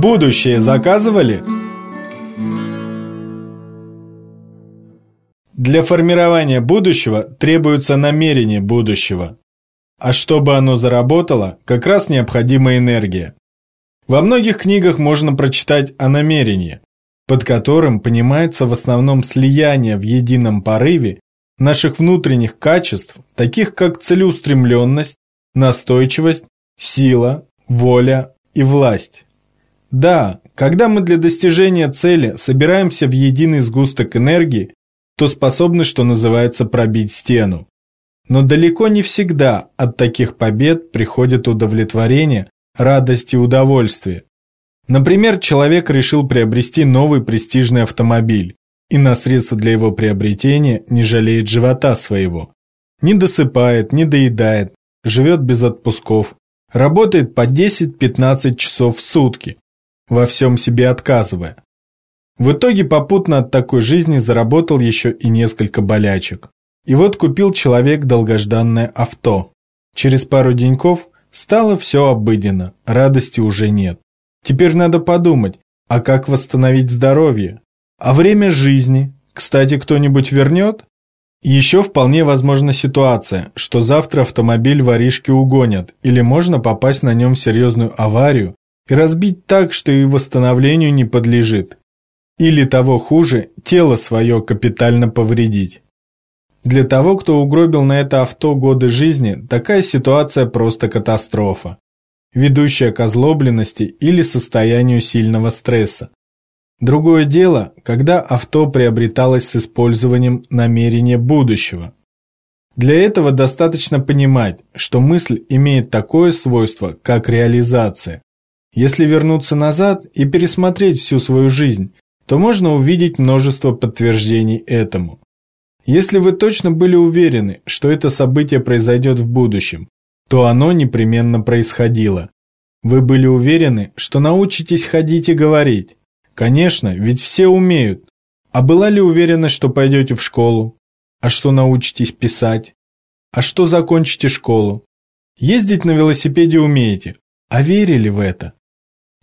Будущее заказывали? Для формирования будущего требуется намерение будущего. А чтобы оно заработало, как раз необходима энергия. Во многих книгах можно прочитать о намерении, под которым понимается в основном слияние в едином порыве наших внутренних качеств, таких как целеустремленность, настойчивость, сила, воля и власть. Да, когда мы для достижения цели собираемся в единый сгусток энергии, то способны, что называется, пробить стену. Но далеко не всегда от таких побед приходит удовлетворение, радость и удовольствие. Например, человек решил приобрести новый престижный автомобиль и на средства для его приобретения не жалеет живота своего. Не досыпает, не доедает, живет без отпусков, работает по 10-15 часов в сутки, во всем себе отказывая. В итоге попутно от такой жизни заработал еще и несколько болячек. И вот купил человек долгожданное авто. Через пару деньков стало все обыденно, радости уже нет. Теперь надо подумать, а как восстановить здоровье? А время жизни? Кстати, кто-нибудь вернет? Еще вполне возможна ситуация, что завтра автомобиль воришки угонят, или можно попасть на нем в серьезную аварию разбить так, что и восстановлению не подлежит. Или того хуже, тело свое капитально повредить. Для того, кто угробил на это авто годы жизни, такая ситуация просто катастрофа, ведущая к озлобленности или состоянию сильного стресса. Другое дело, когда авто приобреталось с использованием намерения будущего. Для этого достаточно понимать, что мысль имеет такое свойство, как реализация. Если вернуться назад и пересмотреть всю свою жизнь, то можно увидеть множество подтверждений этому. Если вы точно были уверены, что это событие произойдет в будущем, то оно непременно происходило. Вы были уверены, что научитесь ходить и говорить. Конечно, ведь все умеют. А была ли уверенность, что пойдете в школу? А что научитесь писать? А что закончите школу? Ездить на велосипеде умеете. А верили в это?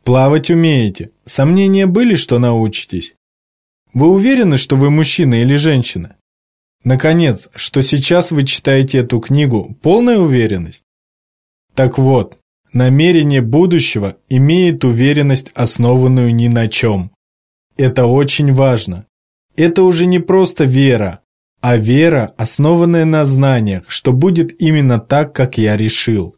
Плавать умеете. Сомнения были, что научитесь? Вы уверены, что вы мужчина или женщина? Наконец, что сейчас вы читаете эту книгу, полная уверенность? Так вот, намерение будущего имеет уверенность, основанную ни на чем. Это очень важно. Это уже не просто вера, а вера, основанная на знаниях, что будет именно так, как я решил.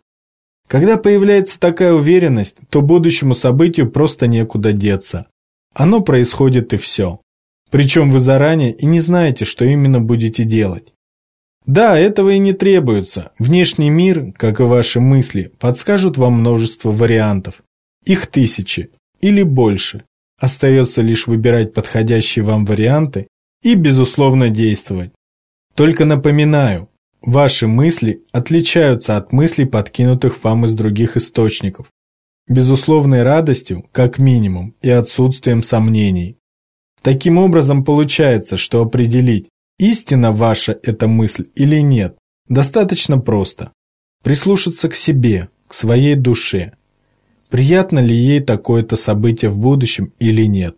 Когда появляется такая уверенность, то будущему событию просто некуда деться. Оно происходит и все. Причем вы заранее и не знаете, что именно будете делать. Да, этого и не требуется. Внешний мир, как и ваши мысли, подскажут вам множество вариантов. Их тысячи или больше. Остается лишь выбирать подходящие вам варианты и, безусловно, действовать. Только напоминаю, Ваши мысли отличаются от мыслей, подкинутых вам из других источников. Безусловной радостью, как минимум, и отсутствием сомнений. Таким образом получается, что определить, истина ваша эта мысль или нет, достаточно просто. Прислушаться к себе, к своей душе. Приятно ли ей такое-то событие в будущем или нет.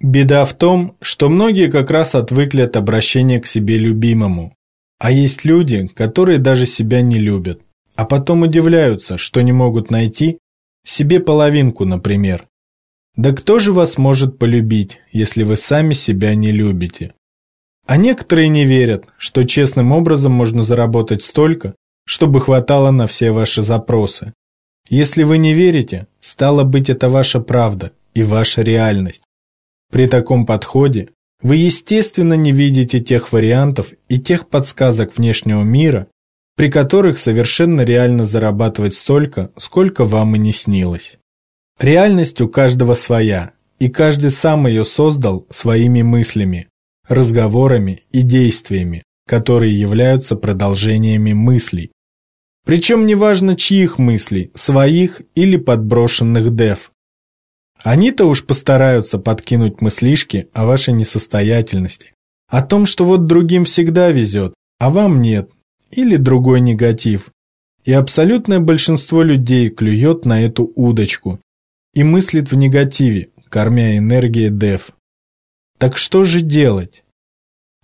Беда в том, что многие как раз отвыкли от обращения к себе любимому, а есть люди, которые даже себя не любят, а потом удивляются, что не могут найти себе половинку, например. Да кто же вас может полюбить, если вы сами себя не любите? А некоторые не верят, что честным образом можно заработать столько, чтобы хватало на все ваши запросы. Если вы не верите, стало быть это ваша правда и ваша реальность. При таком подходе вы, естественно, не видите тех вариантов и тех подсказок внешнего мира, при которых совершенно реально зарабатывать столько, сколько вам и не снилось. Реальность у каждого своя, и каждый сам ее создал своими мыслями, разговорами и действиями, которые являются продолжениями мыслей. Причем неважно чьих мыслей, своих или подброшенных дев, они-то уж постараются подкинуть мыслишки о вашей несостоятельности, о том, что вот другим всегда везет, а вам нет, или другой негатив. И абсолютное большинство людей клюет на эту удочку и мыслит в негативе, кормя энергией дев. Так что же делать?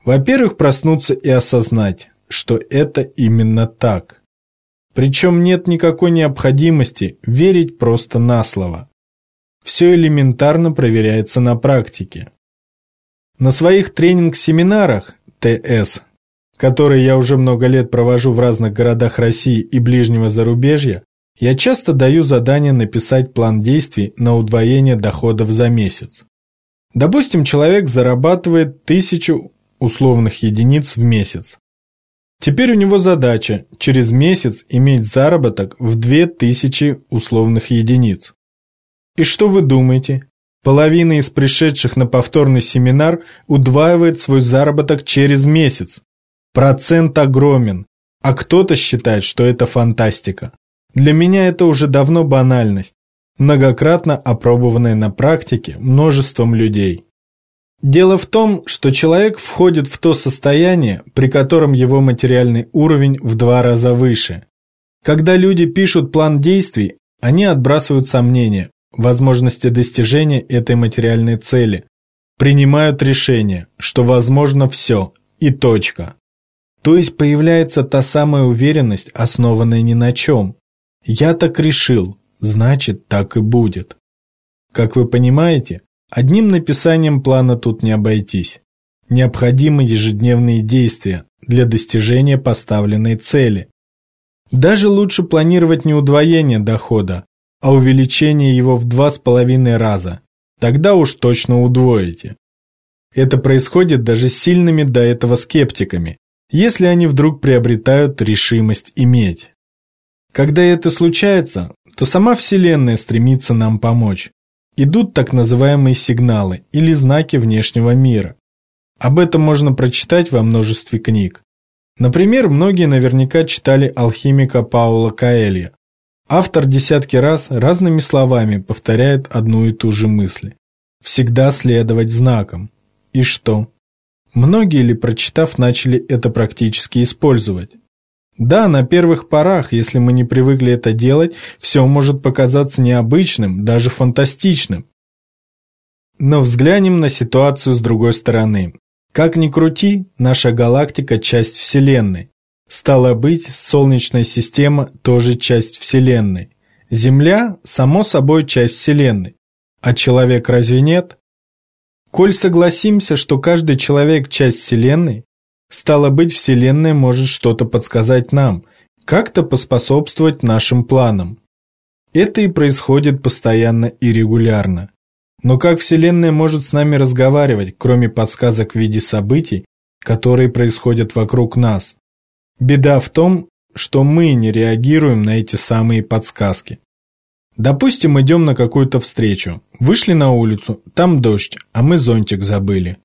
Во-первых, проснуться и осознать, что это именно так. Причем нет никакой необходимости верить просто на слово. Все элементарно проверяется на практике. На своих тренинг-семинарах ТС, которые я уже много лет провожу в разных городах России и ближнего зарубежья, я часто даю задание написать план действий на удвоение доходов за месяц. Допустим, человек зарабатывает тысячу условных единиц в месяц. Теперь у него задача через месяц иметь заработок в 2000 условных единиц. И что вы думаете? Половина из пришедших на повторный семинар удваивает свой заработок через месяц. Процент огромен, а кто-то считает, что это фантастика. Для меня это уже давно банальность, многократно опробованная на практике множеством людей. Дело в том, что человек входит в то состояние, при котором его материальный уровень в два раза выше. Когда люди пишут план действий, они отбрасывают сомнения возможности достижения этой материальной цели, принимают решение, что возможно все и точка. То есть появляется та самая уверенность, основанная ни на чем. Я так решил, значит так и будет. Как вы понимаете, Одним написанием плана тут не обойтись. Необходимы ежедневные действия для достижения поставленной цели. Даже лучше планировать не удвоение дохода, а увеличение его в два с половиной раза. Тогда уж точно удвоите. Это происходит даже с сильными до этого скептиками, если они вдруг приобретают решимость иметь. Когда это случается, то сама Вселенная стремится нам помочь идут так называемые сигналы или знаки внешнего мира. Об этом можно прочитать во множестве книг. Например, многие наверняка читали алхимика Паула Каэлья. Автор десятки раз разными словами повторяет одну и ту же мысль. Всегда следовать знакам. И что? Многие ли, прочитав, начали это практически использовать? Да, на первых порах, если мы не привыкли это делать, все может показаться необычным, даже фантастичным. Но взглянем на ситуацию с другой стороны. Как ни крути, наша галактика – часть Вселенной. Стало быть, Солнечная система – тоже часть Вселенной. Земля – само собой часть Вселенной. А человек разве нет? Коль согласимся, что каждый человек – часть Вселенной, Стало быть, Вселенная может что-то подсказать нам, как-то поспособствовать нашим планам. Это и происходит постоянно и регулярно. Но как Вселенная может с нами разговаривать, кроме подсказок в виде событий, которые происходят вокруг нас? Беда в том, что мы не реагируем на эти самые подсказки. Допустим, идем на какую-то встречу, вышли на улицу, там дождь, а мы зонтик забыли.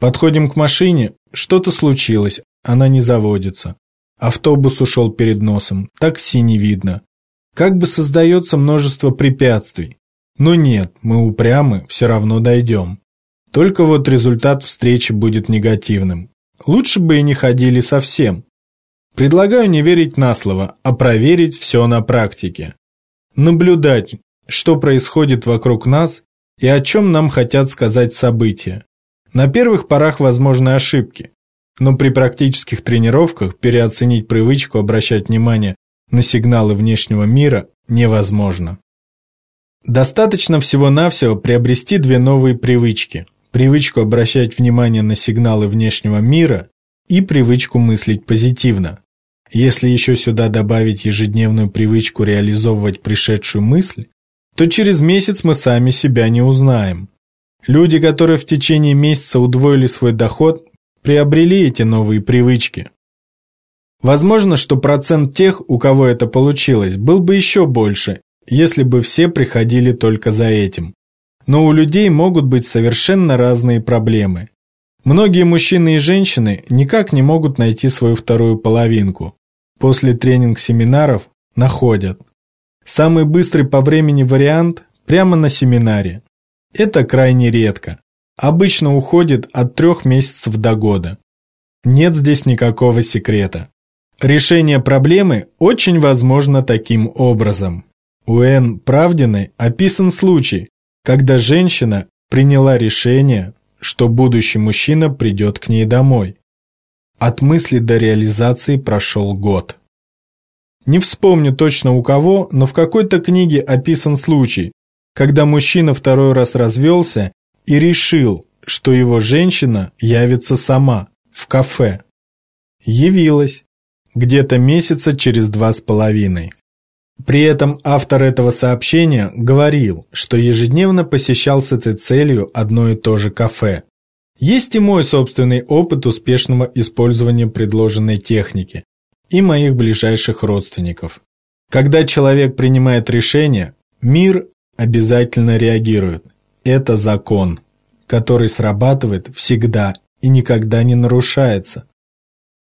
Подходим к машине, что-то случилось, она не заводится. Автобус ушел перед носом, такси не видно. Как бы создается множество препятствий. Но нет, мы упрямы, все равно дойдем. Только вот результат встречи будет негативным. Лучше бы и не ходили совсем. Предлагаю не верить на слово, а проверить все на практике. Наблюдать, что происходит вокруг нас и о чем нам хотят сказать события. На первых порах возможны ошибки, но при практических тренировках переоценить привычку обращать внимание на сигналы внешнего мира невозможно. Достаточно всего-навсего приобрести две новые привычки. Привычку обращать внимание на сигналы внешнего мира и привычку мыслить позитивно. Если еще сюда добавить ежедневную привычку реализовывать пришедшую мысль, то через месяц мы сами себя не узнаем. Люди, которые в течение месяца удвоили свой доход, приобрели эти новые привычки. Возможно, что процент тех, у кого это получилось, был бы еще больше, если бы все приходили только за этим. Но у людей могут быть совершенно разные проблемы. Многие мужчины и женщины никак не могут найти свою вторую половинку. После тренинг-семинаров находят. Самый быстрый по времени вариант – прямо на семинаре. Это крайне редко. Обычно уходит от трех месяцев до года. Нет здесь никакого секрета. Решение проблемы очень возможно таким образом. У Н. Правдиной описан случай, когда женщина приняла решение, что будущий мужчина придет к ней домой. От мысли до реализации прошел год. Не вспомню точно у кого, но в какой-то книге описан случай, когда мужчина второй раз развелся и решил, что его женщина явится сама, в кафе. Явилась, где-то месяца через два с половиной. При этом автор этого сообщения говорил, что ежедневно посещал с этой целью одно и то же кафе. Есть и мой собственный опыт успешного использования предложенной техники и моих ближайших родственников. Когда человек принимает решение, мир обязательно реагирует. Это закон, который срабатывает всегда и никогда не нарушается.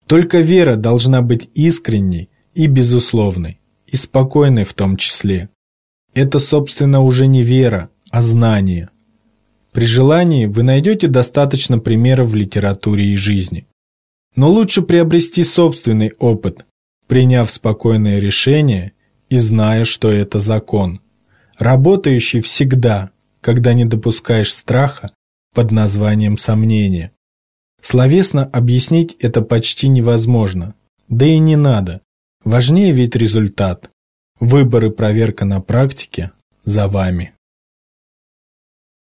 Только вера должна быть искренней и безусловной, и спокойной в том числе. Это, собственно, уже не вера, а знание. При желании вы найдете достаточно примеров в литературе и жизни. Но лучше приобрести собственный опыт, приняв спокойное решение и зная, что это закон, работающий всегда, когда не допускаешь страха под названием сомнения. Словесно объяснить это почти невозможно, да и не надо. Важнее ведь результат. Выбор и проверка на практике за вами.